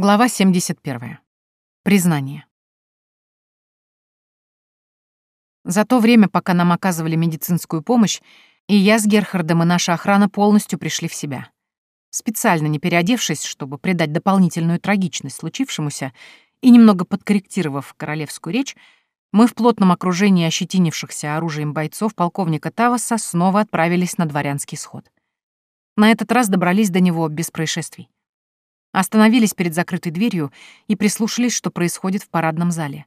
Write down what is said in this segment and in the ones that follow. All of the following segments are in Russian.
Глава 71. Признание. За то время, пока нам оказывали медицинскую помощь, и я с Герхардом и наша охрана полностью пришли в себя. Специально не переодевшись, чтобы придать дополнительную трагичность случившемуся, и немного подкорректировав королевскую речь, мы в плотном окружении ощетинившихся оружием бойцов полковника Таваса снова отправились на дворянский сход. На этот раз добрались до него без происшествий. Остановились перед закрытой дверью и прислушались, что происходит в парадном зале.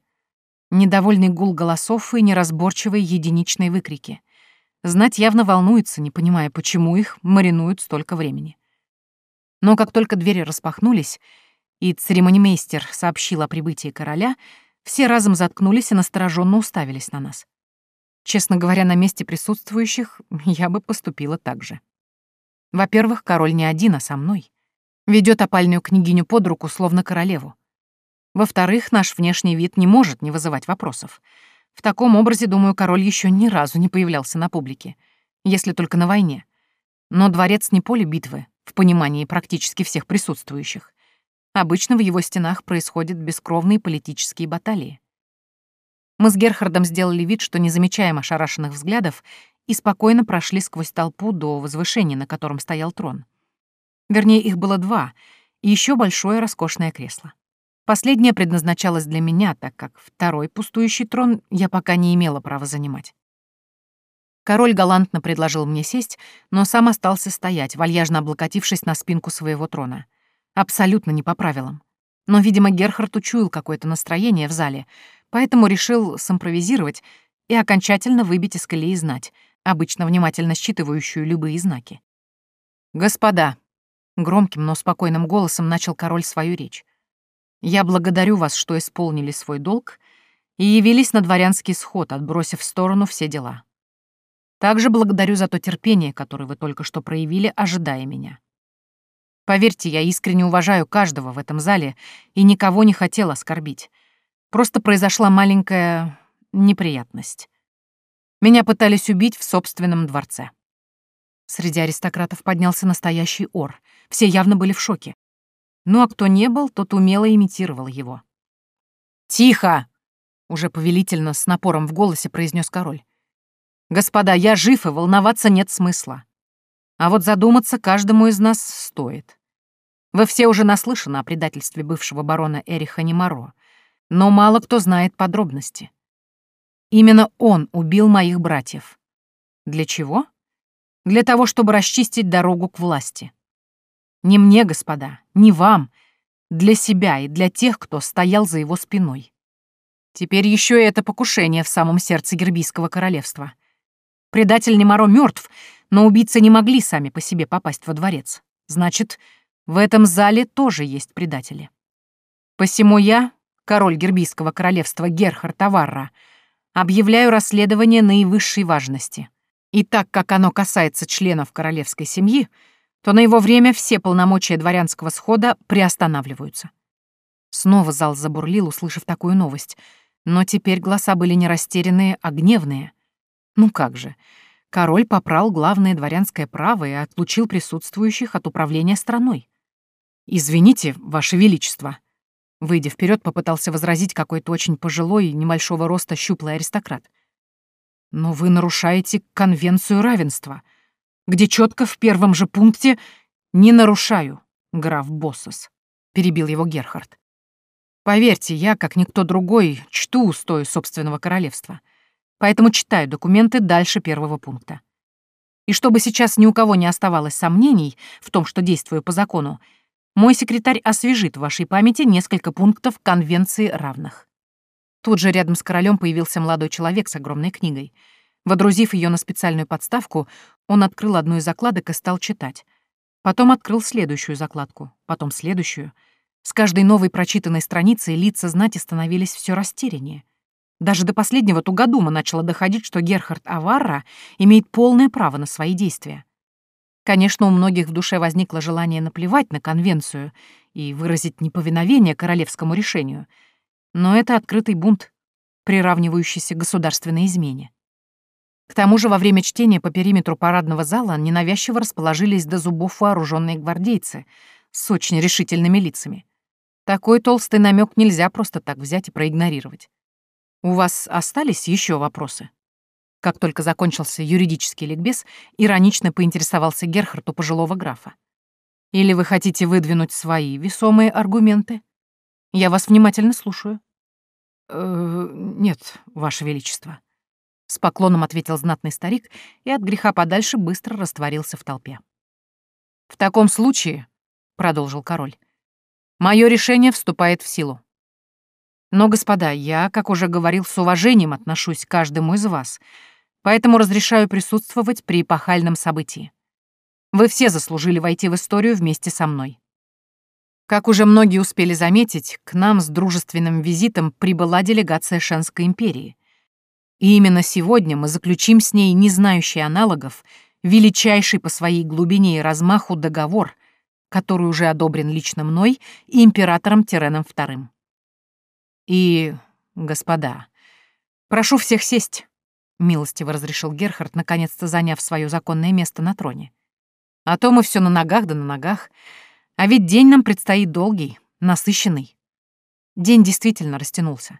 Недовольный гул голосов и неразборчивые единичные выкрики. Знать явно волнуется, не понимая, почему их маринуют столько времени. Но как только двери распахнулись, и церемонимейстер сообщил о прибытии короля, все разом заткнулись и настороженно уставились на нас. Честно говоря, на месте присутствующих я бы поступила так же. Во-первых, король не один, а со мной. Ведет опальную княгиню под руку, словно королеву. Во-вторых, наш внешний вид не может не вызывать вопросов. В таком образе, думаю, король еще ни разу не появлялся на публике, если только на войне. Но дворец не поле битвы, в понимании практически всех присутствующих. Обычно в его стенах происходят бескровные политические баталии. Мы с Герхардом сделали вид, что не замечаем ошарашенных взглядов, и спокойно прошли сквозь толпу до возвышения, на котором стоял трон. Вернее, их было два, и еще большое роскошное кресло. Последнее предназначалось для меня, так как второй пустующий трон я пока не имела права занимать. Король галантно предложил мне сесть, но сам остался стоять, вальяжно облокотившись на спинку своего трона. Абсолютно не по правилам. Но, видимо, Герхард учуял какое-то настроение в зале, поэтому решил симпровизировать и окончательно выбить из колеи знать, обычно внимательно считывающую любые знаки. «Господа», Громким, но спокойным голосом начал король свою речь. «Я благодарю вас, что исполнили свой долг и явились на дворянский сход, отбросив в сторону все дела. Также благодарю за то терпение, которое вы только что проявили, ожидая меня. Поверьте, я искренне уважаю каждого в этом зале и никого не хотел оскорбить. Просто произошла маленькая неприятность. Меня пытались убить в собственном дворце. Среди аристократов поднялся настоящий ор. Все явно были в шоке. Ну а кто не был, тот умело имитировал его. «Тихо!» — уже повелительно с напором в голосе произнес король. «Господа, я жив, и волноваться нет смысла. А вот задуматься каждому из нас стоит. Вы все уже наслышаны о предательстве бывшего барона Эриха Немаро, но мало кто знает подробности. Именно он убил моих братьев. Для чего? Для того, чтобы расчистить дорогу к власти. Не мне, господа, не вам. Для себя и для тех, кто стоял за его спиной. Теперь еще и это покушение в самом сердце Гербийского королевства. Предатель Немаро мертв, но убийцы не могли сами по себе попасть во дворец. Значит, в этом зале тоже есть предатели. Посему я, король Гербийского королевства Герхард Таварра, объявляю расследование наивысшей важности — и так как оно касается членов королевской семьи, то на его время все полномочия дворянского схода приостанавливаются. Снова зал забурлил, услышав такую новость. Но теперь голоса были не растерянные, а гневные. Ну как же. Король попрал главное дворянское право и отлучил присутствующих от управления страной. «Извините, Ваше Величество», Выйдя вперед, попытался возразить какой-то очень пожилой, небольшого роста щуплый аристократ. Но вы нарушаете конвенцию равенства, где четко в первом же пункте «не нарушаю», граф Боссос, перебил его Герхард. Поверьте, я, как никто другой, чту устои собственного королевства, поэтому читаю документы дальше первого пункта. И чтобы сейчас ни у кого не оставалось сомнений в том, что действую по закону, мой секретарь освежит в вашей памяти несколько пунктов Конвенции равных. Тут же рядом с королем появился молодой человек с огромной книгой. Водрузив ее на специальную подставку, он открыл одну из закладок и стал читать. Потом открыл следующую закладку, потом следующую. С каждой новой прочитанной страницей лица знати становились все растеряннее. Даже до последнего Тугодума начало доходить, что Герхард Аварра имеет полное право на свои действия. Конечно, у многих в душе возникло желание наплевать на конвенцию и выразить неповиновение королевскому решению — но это открытый бунт, приравнивающийся к государственной измене. К тому же во время чтения по периметру парадного зала ненавязчиво расположились до зубов вооруженные гвардейцы с очень решительными лицами. Такой толстый намек нельзя просто так взять и проигнорировать. У вас остались еще вопросы? Как только закончился юридический ликбез, иронично поинтересовался Герхард у пожилого графа. Или вы хотите выдвинуть свои весомые аргументы? Я вас внимательно слушаю. «Э, «Нет, Ваше Величество», — с поклоном ответил знатный старик и от греха подальше быстро растворился в толпе. «В таком случае», — продолжил король, — «мое решение вступает в силу. Но, господа, я, как уже говорил, с уважением отношусь к каждому из вас, поэтому разрешаю присутствовать при эпохальном событии. Вы все заслужили войти в историю вместе со мной. Как уже многие успели заметить, к нам с дружественным визитом прибыла делегация Шенской империи. И именно сегодня мы заключим с ней, не знающий аналогов, величайший по своей глубине и размаху договор, который уже одобрен лично мной и императором Тиреном II. И, господа, прошу всех сесть, — милостиво разрешил Герхард, наконец-то заняв свое законное место на троне. А то мы все на ногах да на ногах. А ведь день нам предстоит долгий, насыщенный. День действительно растянулся.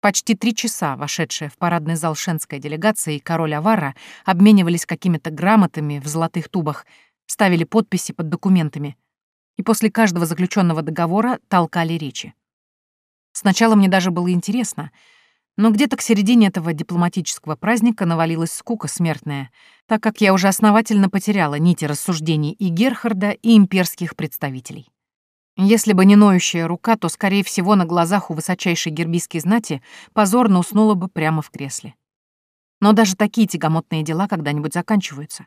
Почти три часа вошедшая в парадный зал шенская делегация и король Авара обменивались какими-то грамотами в золотых тубах, ставили подписи под документами и после каждого заключенного договора толкали речи. Сначала мне даже было интересно — но где-то к середине этого дипломатического праздника навалилась скука смертная, так как я уже основательно потеряла нити рассуждений и Герхарда, и имперских представителей. Если бы не ноющая рука, то, скорее всего, на глазах у высочайшей гербийской знати позорно уснула бы прямо в кресле. Но даже такие тягомотные дела когда-нибудь заканчиваются.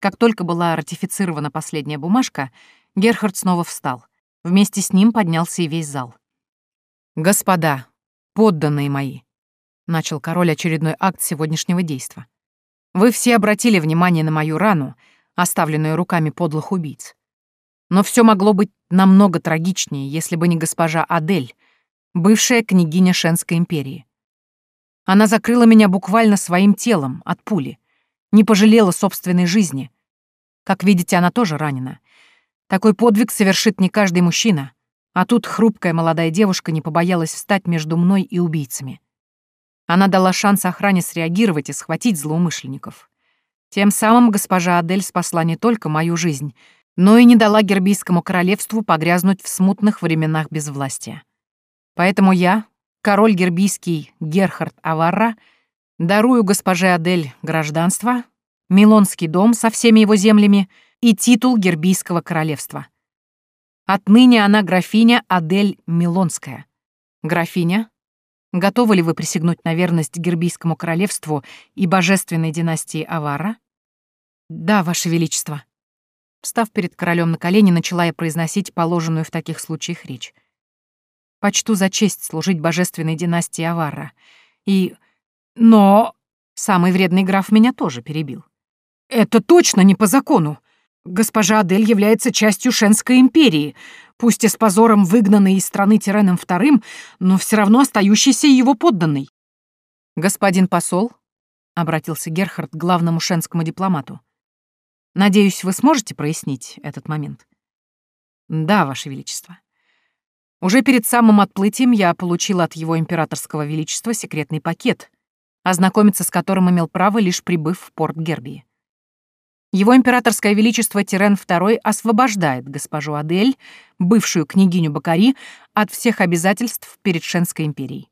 Как только была ратифицирована последняя бумажка, Герхард снова встал. Вместе с ним поднялся и весь зал. «Господа, «Подданные мои», — начал король очередной акт сегодняшнего действа. «Вы все обратили внимание на мою рану, оставленную руками подлых убийц. Но все могло быть намного трагичнее, если бы не госпожа Адель, бывшая княгиня Шенской империи. Она закрыла меня буквально своим телом от пули, не пожалела собственной жизни. Как видите, она тоже ранена. Такой подвиг совершит не каждый мужчина, а тут хрупкая молодая девушка не побоялась встать между мной и убийцами. Она дала шанс охране среагировать и схватить злоумышленников. Тем самым госпожа Адель спасла не только мою жизнь, но и не дала Гербийскому королевству погрязнуть в смутных временах безвластия. Поэтому я, король Гербийский Герхард Аварра, дарую госпоже Адель гражданство, Милонский дом со всеми его землями и титул Гербийского королевства. Отныне она графиня Адель Милонская. Графиня, готовы ли вы присягнуть на верность Гербийскому королевству и божественной династии Авара? Да, ваше величество. Встав перед королем на колени, начала я произносить положенную в таких случаях речь. Почту за честь служить божественной династии Авара. И... Но... Самый вредный граф меня тоже перебил. «Это точно не по закону. Госпожа Адель является частью Шенской империи, пусть и с позором выгнанной из страны Тиреном II, но все равно остающейся его подданной. «Господин посол», — обратился Герхард к главному шенскому дипломату, «надеюсь, вы сможете прояснить этот момент?» «Да, Ваше Величество». Уже перед самым отплытием я получил от его императорского величества секретный пакет, ознакомиться с которым имел право, лишь прибыв в порт Гербии. Его императорское величество Тирен II освобождает госпожу Адель, бывшую княгиню Бакари, от всех обязательств перед Шенской империей.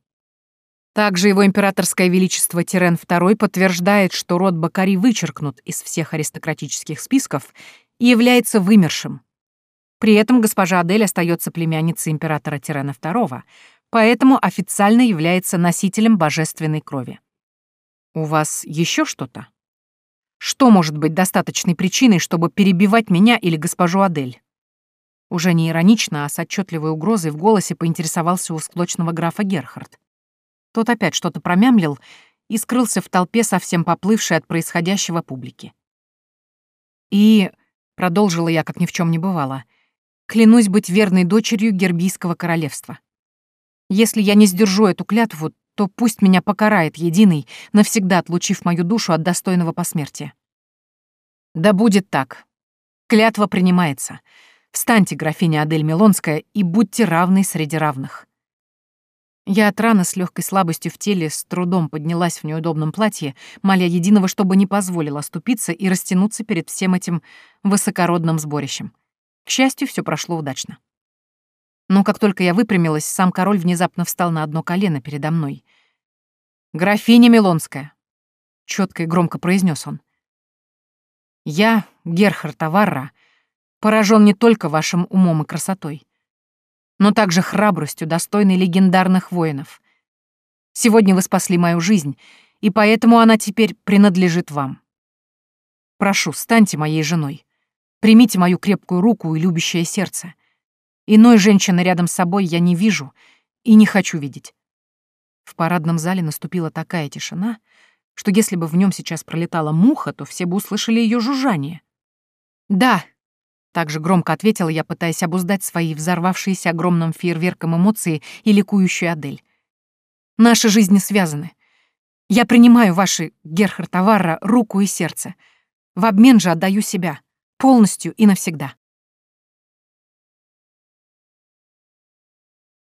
Также его императорское величество Тирен II подтверждает, что род Бакари вычеркнут из всех аристократических списков и является вымершим. При этом госпожа Адель остается племянницей императора Тирена II, поэтому официально является носителем божественной крови. «У вас еще что-то?» Что может быть достаточной причиной, чтобы перебивать меня или госпожу Адель? Уже не иронично, а с отчетливой угрозой в голосе поинтересовался у склочного графа Герхард. Тот опять что-то промямлил и скрылся в толпе, совсем поплывшей от происходящего публики. И, продолжила я, как ни в чем не бывало, клянусь быть верной дочерью Гербийского королевства. Если я не сдержу эту клятву, то пусть меня покарает единый, навсегда отлучив мою душу от достойного посмертия. Да будет так. Клятва принимается. Встаньте, графиня Адель Милонская, и будьте равны среди равных. Я от раны с легкой слабостью в теле с трудом поднялась в неудобном платье, моля единого, чтобы не позволил оступиться и растянуться перед всем этим высокородным сборищем. К счастью, все прошло удачно. Но как только я выпрямилась, сам король внезапно встал на одно колено передо мной. «Графиня Милонская», — четко и громко произнес он. «Я, Герхард Аварра, поражен не только вашим умом и красотой, но также храбростью, достойной легендарных воинов. Сегодня вы спасли мою жизнь, и поэтому она теперь принадлежит вам. Прошу, станьте моей женой. Примите мою крепкую руку и любящее сердце. Иной женщины рядом с собой я не вижу и не хочу видеть. В парадном зале наступила такая тишина, что если бы в нем сейчас пролетала муха, то все бы услышали ее жужжание. «Да», также громко ответила я, пытаясь обуздать свои взорвавшиеся огромным фейерверком эмоции и ликующую Адель. «Наши жизни связаны. Я принимаю ваши, Герхард Аварра, руку и сердце. В обмен же отдаю себя. Полностью и навсегда».